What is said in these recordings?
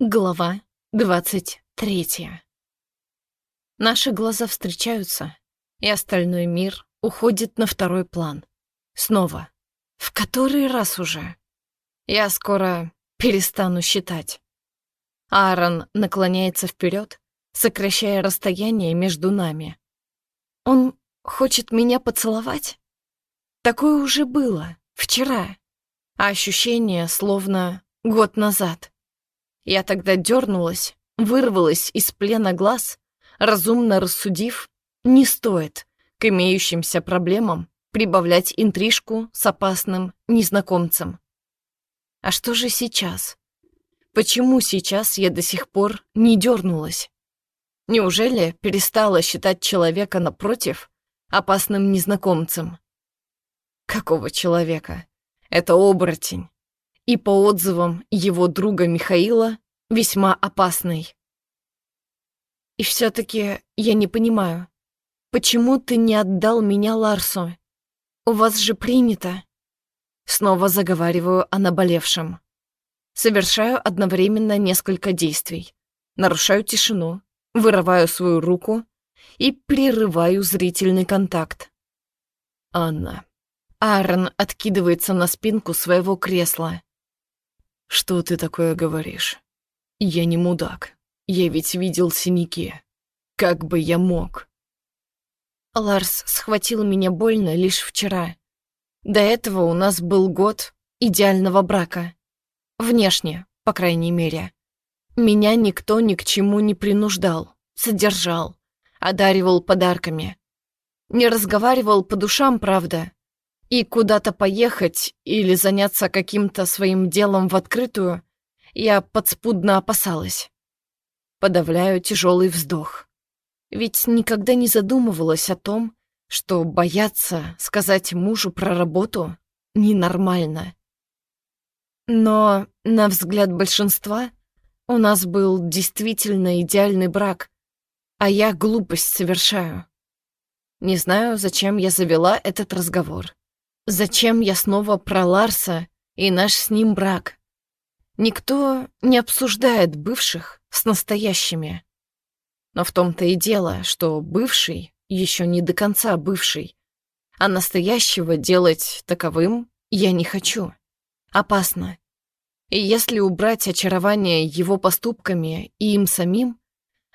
Глава двадцать третья. Наши глаза встречаются, и остальной мир уходит на второй план. Снова. В который раз уже? Я скоро перестану считать. Аарон наклоняется вперед, сокращая расстояние между нами. Он хочет меня поцеловать? Такое уже было, вчера. А ощущение словно год назад. Я тогда дернулась, вырвалась из плена глаз, разумно рассудив, не стоит к имеющимся проблемам прибавлять интрижку с опасным незнакомцем. А что же сейчас? Почему сейчас я до сих пор не дернулась? Неужели перестала считать человека напротив опасным незнакомцем? Какого человека? Это оборотень и, по отзывам его друга Михаила, весьма опасный. И все-таки я не понимаю, почему ты не отдал меня Ларсу? У вас же принято. Снова заговариваю о наболевшем. Совершаю одновременно несколько действий. Нарушаю тишину, вырываю свою руку и прерываю зрительный контакт. Анна. Аарон откидывается на спинку своего кресла. «Что ты такое говоришь? Я не мудак. Я ведь видел синяки. Как бы я мог?» Ларс схватил меня больно лишь вчера. До этого у нас был год идеального брака. Внешне, по крайней мере. Меня никто ни к чему не принуждал, содержал, одаривал подарками. Не разговаривал по душам, правда, и куда-то поехать или заняться каким-то своим делом в открытую я подспудно опасалась. Подавляю тяжелый вздох. Ведь никогда не задумывалась о том, что бояться сказать мужу про работу ненормально. Но, на взгляд большинства, у нас был действительно идеальный брак, а я глупость совершаю. Не знаю, зачем я завела этот разговор. Зачем я снова про Ларса и наш с ним брак? Никто не обсуждает бывших с настоящими. Но в том-то и дело, что бывший еще не до конца бывший, а настоящего делать таковым я не хочу. Опасно. И если убрать очарование его поступками и им самим,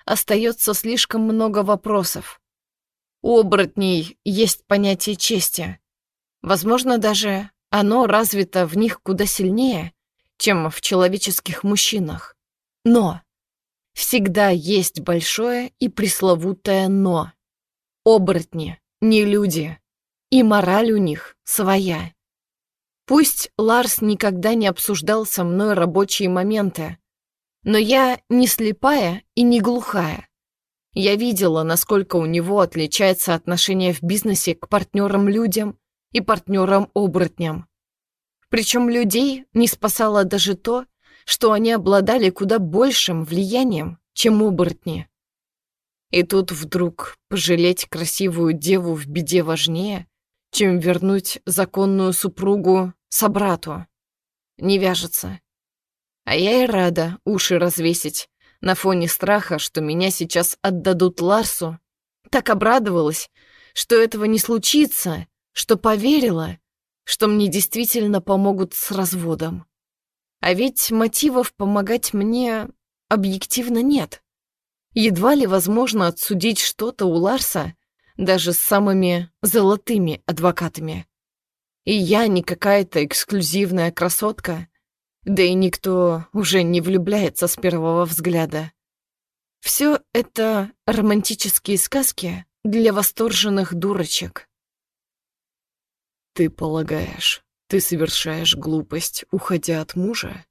остается слишком много вопросов. У оборотней есть понятие чести, Возможно, даже оно развито в них куда сильнее, чем в человеческих мужчинах. Но всегда есть большое и пресловутое «но». Оборотни, не люди, и мораль у них своя. Пусть Ларс никогда не обсуждал со мной рабочие моменты, но я не слепая и не глухая. Я видела, насколько у него отличается отношение в бизнесе к партнерам-людям и партнерам-оборотням. Причем людей не спасало даже то, что они обладали куда большим влиянием, чем оборотни. И тут вдруг пожалеть красивую деву в беде важнее, чем вернуть законную супругу собрату. Не вяжется. А я и рада уши развесить на фоне страха, что меня сейчас отдадут Ларсу. Так обрадовалась, что этого не случится, что поверила, что мне действительно помогут с разводом. А ведь мотивов помогать мне объективно нет. Едва ли возможно отсудить что-то у Ларса даже с самыми золотыми адвокатами. И я не какая-то эксклюзивная красотка, да и никто уже не влюбляется с первого взгляда. Все это романтические сказки для восторженных дурочек. «Ты полагаешь, ты совершаешь глупость, уходя от мужа?»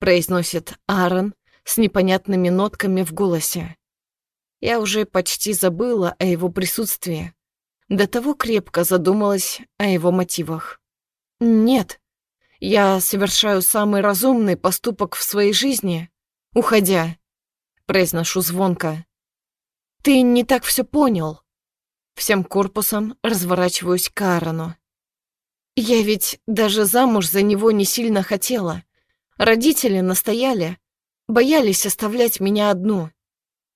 произносит Аарон с непонятными нотками в голосе. Я уже почти забыла о его присутствии. До того крепко задумалась о его мотивах. «Нет, я совершаю самый разумный поступок в своей жизни, уходя», произношу звонко. «Ты не так все понял». Всем корпусом разворачиваюсь к Аарону. Я ведь даже замуж за него не сильно хотела. Родители настояли. боялись оставлять меня одну.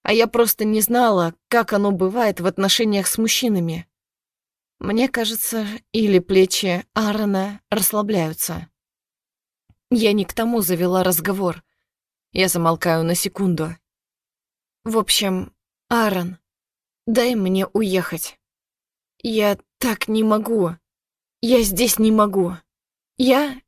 А я просто не знала, как оно бывает в отношениях с мужчинами. Мне кажется, или плечи Аарона расслабляются. Я не к тому завела разговор. Я замолкаю на секунду. В общем, Аарон, дай мне уехать. Я так не могу. Я здесь не могу. Я